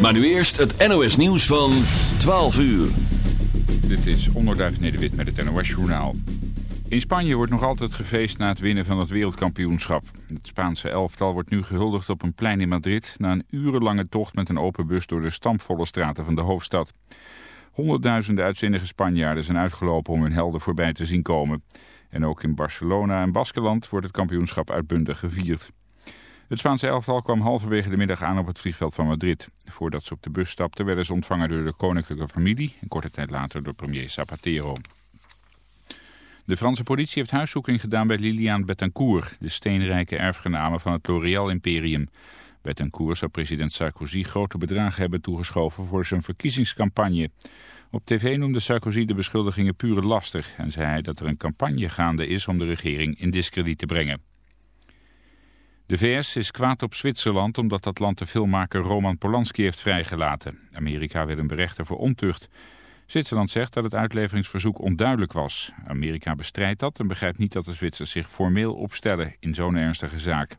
Maar nu eerst het NOS nieuws van 12 uur. Dit is Onderduif Nederwit met het NOS Journaal. In Spanje wordt nog altijd gefeest na het winnen van het wereldkampioenschap. Het Spaanse elftal wordt nu gehuldigd op een plein in Madrid... na een urenlange tocht met een open bus door de stampvolle straten van de hoofdstad. Honderdduizenden uitzinnige Spanjaarden zijn uitgelopen om hun helden voorbij te zien komen. En ook in Barcelona en Baskeland wordt het kampioenschap uitbundig gevierd. Het Spaanse elftal kwam halverwege de middag aan op het vliegveld van Madrid. Voordat ze op de bus stapten werden ze ontvangen door de koninklijke familie... en korte tijd later door premier Zapatero. De Franse politie heeft huiszoeking gedaan bij Liliane Bettencourt... de steenrijke erfgename van het L'Oréal-imperium. Bettencourt zou president Sarkozy grote bedragen hebben toegeschoven... voor zijn verkiezingscampagne. Op tv noemde Sarkozy de beschuldigingen pure lastig... en zei hij dat er een campagne gaande is om de regering in discrediet te brengen. De VS is kwaad op Zwitserland omdat dat land de filmmaker Roman Polanski heeft vrijgelaten. Amerika wil hem berechten voor ontucht. Zwitserland zegt dat het uitleveringsverzoek onduidelijk was. Amerika bestrijdt dat en begrijpt niet dat de Zwitsers zich formeel opstellen in zo'n ernstige zaak.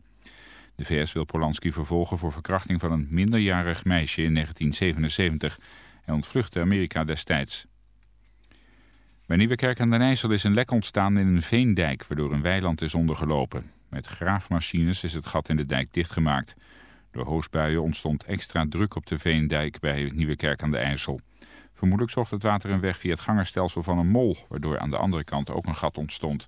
De VS wil Polanski vervolgen voor verkrachting van een minderjarig meisje in 1977 en ontvluchtte Amerika destijds. Bij Nieuwekerk aan den IJssel is een lek ontstaan in een veendijk waardoor een weiland is ondergelopen. Met graafmachines is het gat in de dijk dichtgemaakt. Door hoosbuien ontstond extra druk op de Veendijk bij Nieuwekerk aan de IJssel. Vermoedelijk zocht het water een weg via het gangerstelsel van een mol, waardoor aan de andere kant ook een gat ontstond.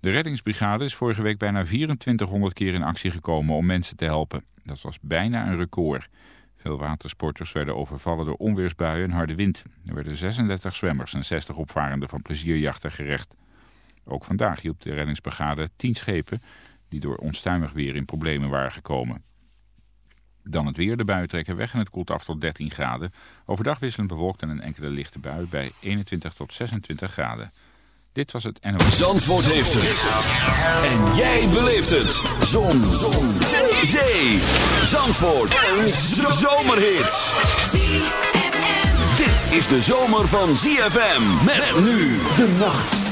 De reddingsbrigade is vorige week bijna 2400 keer in actie gekomen om mensen te helpen. Dat was bijna een record. Veel watersporters werden overvallen door onweersbuien en harde wind. Er werden 36 zwemmers en 60 opvarenden van plezierjachten gerecht. Ook vandaag hielp de reddingsbrigade 10 schepen die door onstuimig weer in problemen waren gekomen. Dan het weer. De buien trekken weg en het koelt af tot 13 graden. Overdag wisselend bewolkt en een enkele lichte bui bij 21 tot 26 graden. Dit was het NOS. Zandvoort heeft het. En jij beleeft het. Zon. Zon. Zee. Zandvoort. Een zomerhit. Dit is de zomer van ZFM. Met nu de nacht.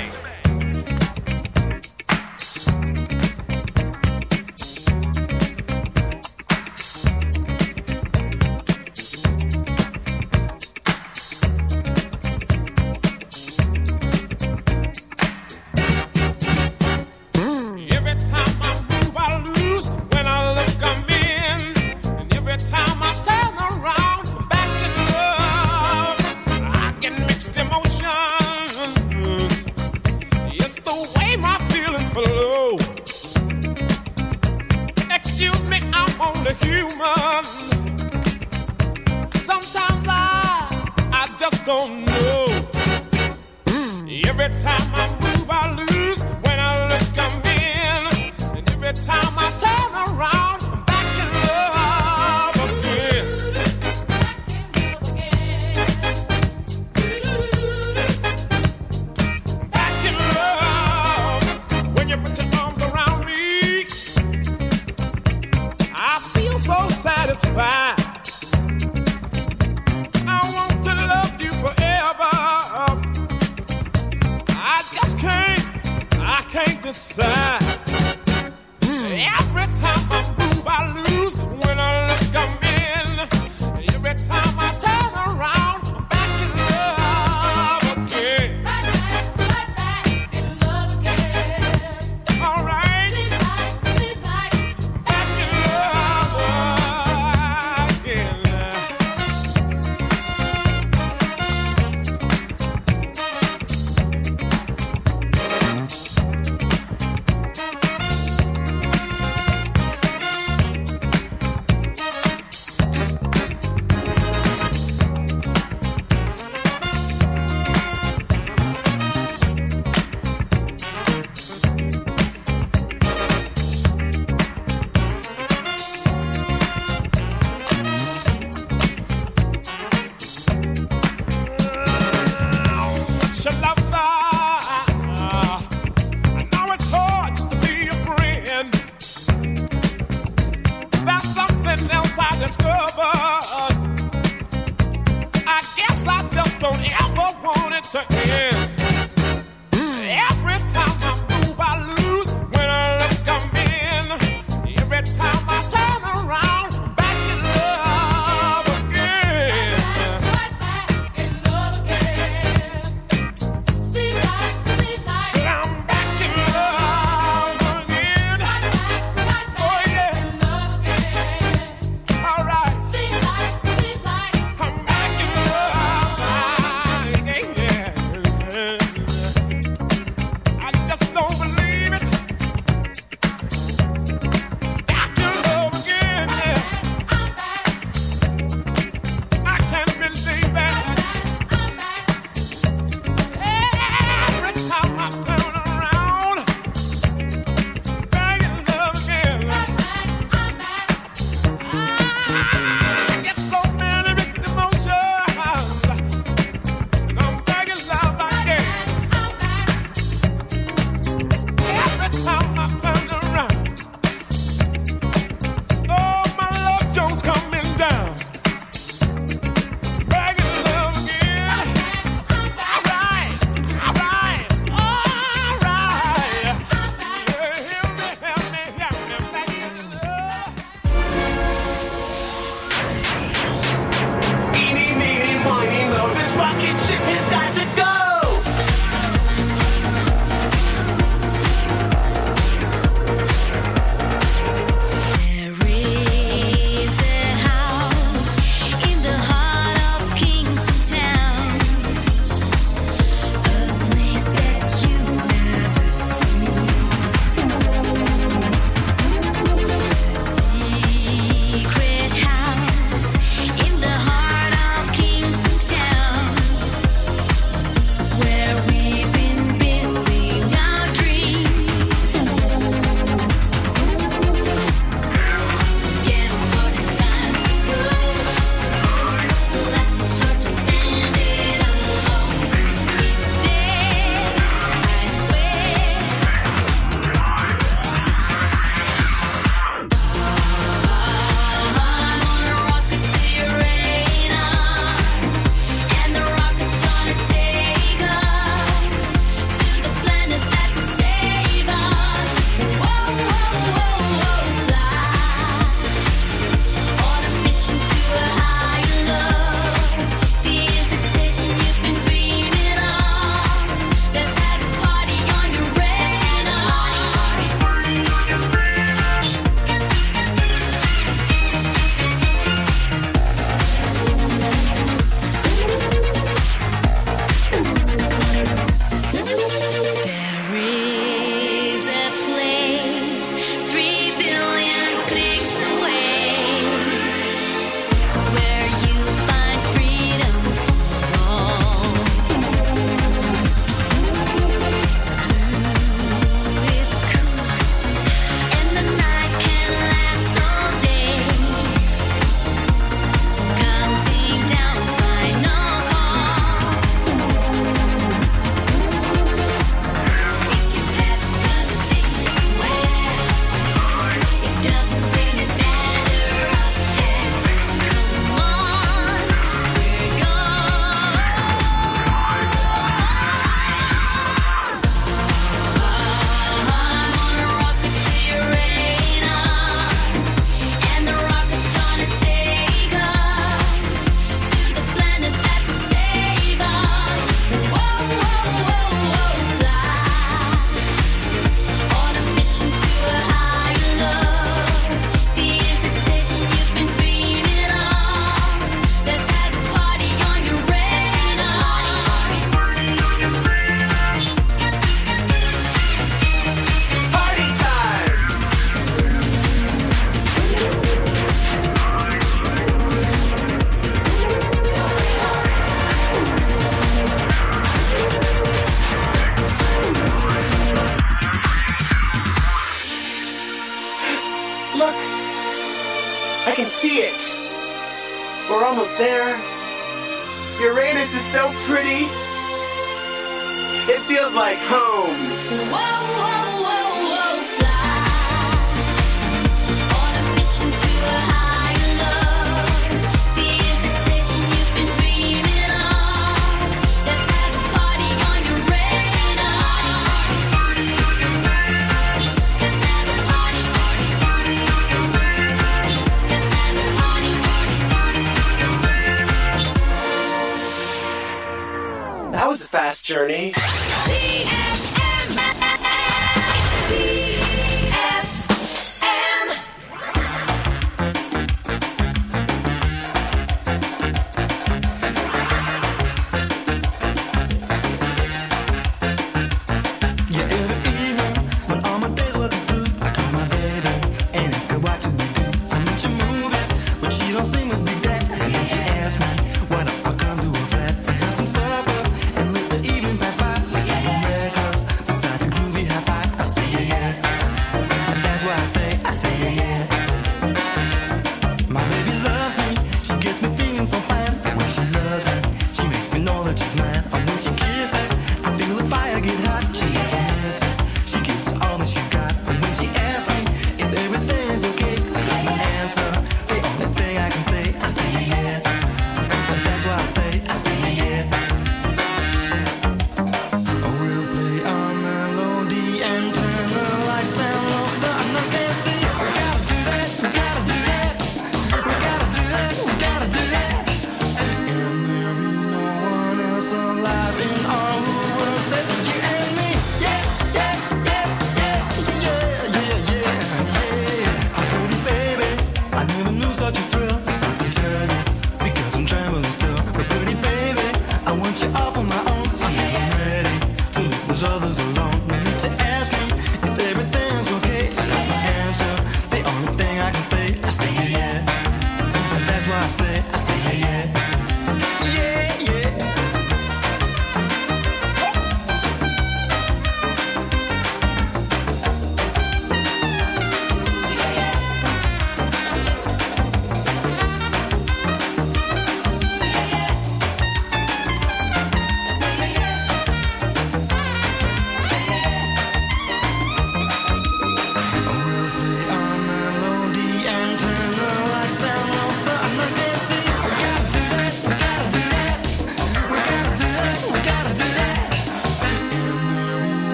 Journey.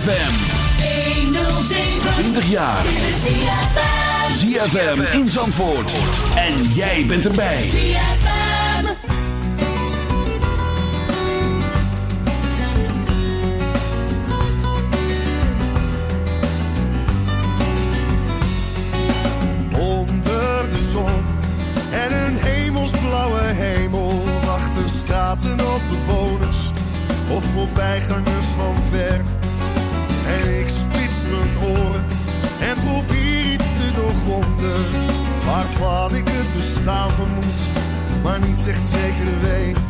ZFM. 20 jaar. ZFM in Zandvoort. En jij bent erbij. Onder de zon en een hemelsblauwe hemel wachten straten op bewoners of voorbijgangers bestaan vermoed, maar niet echt zeker weet.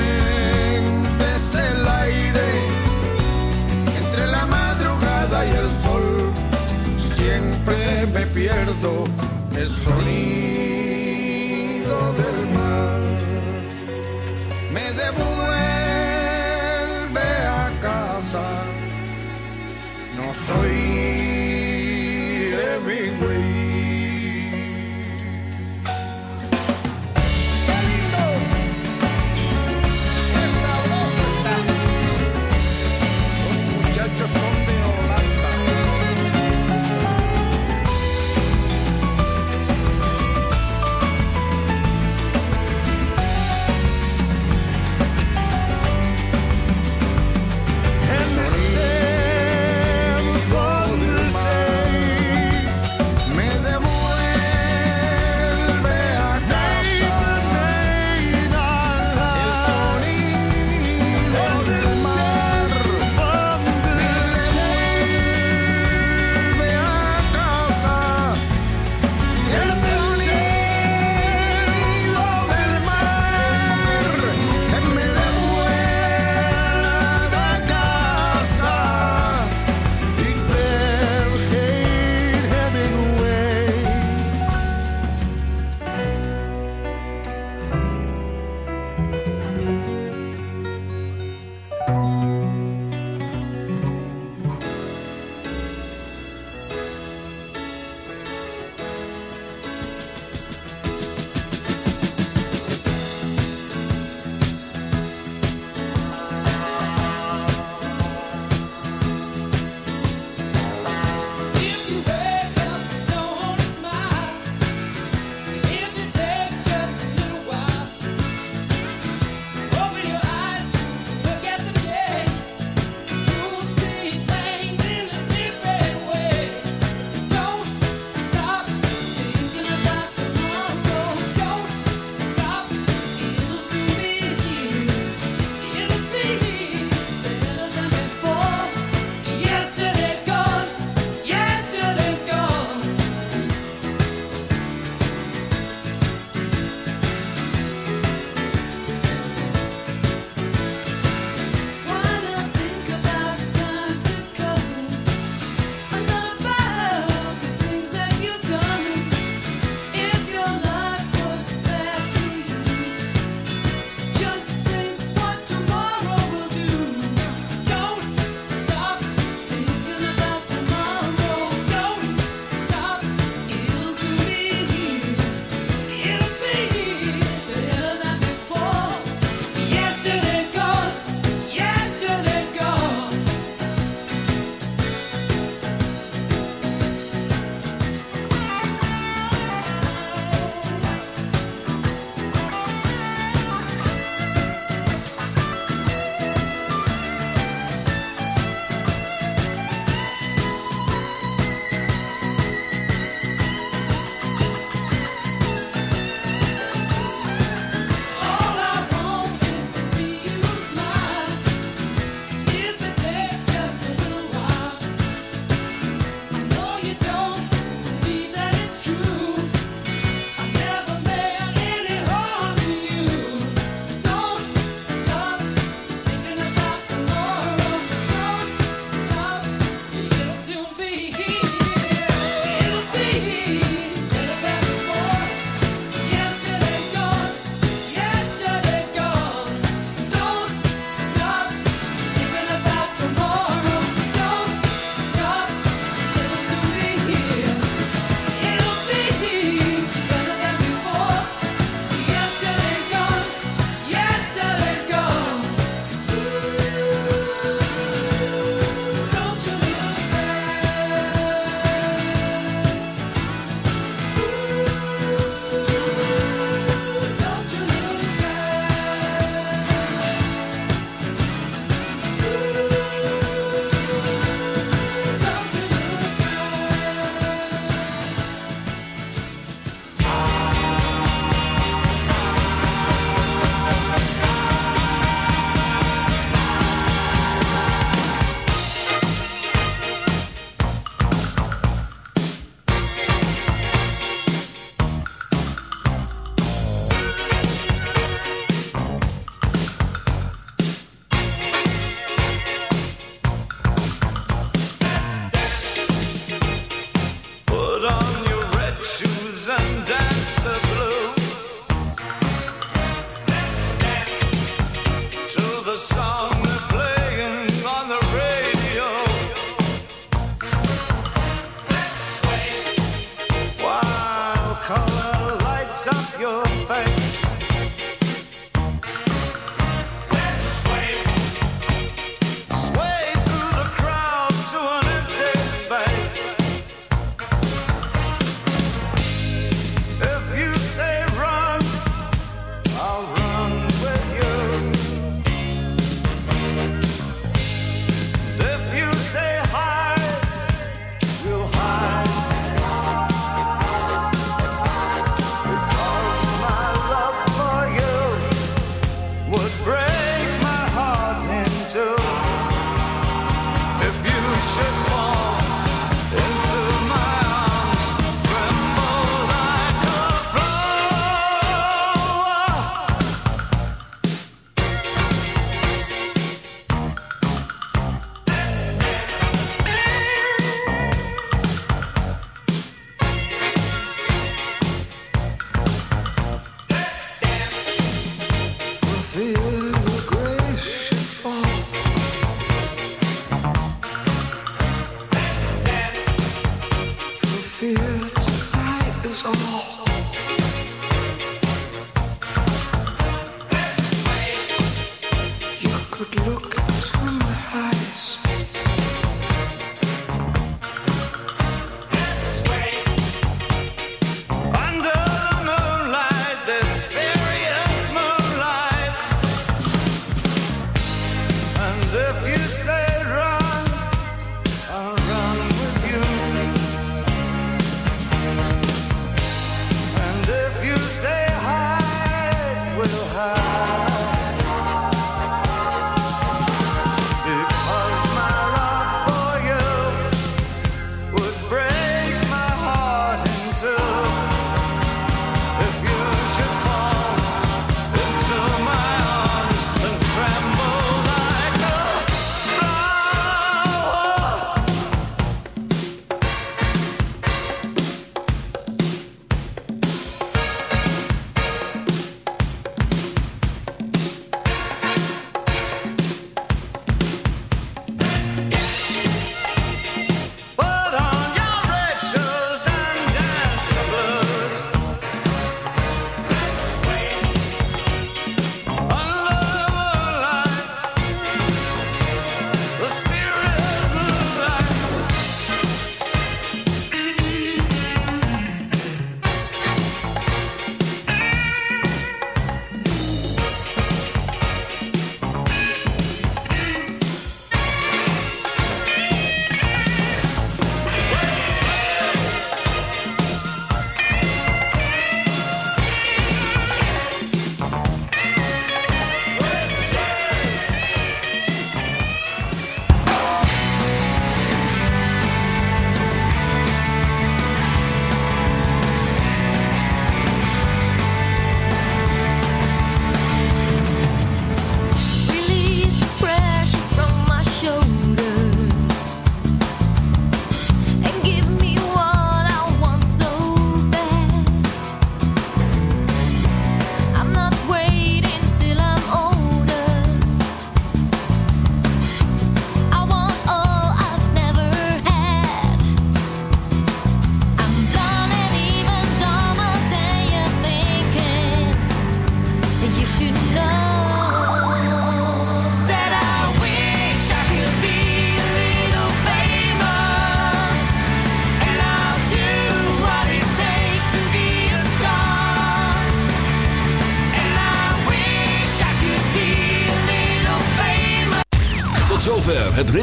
pierdo el sonido.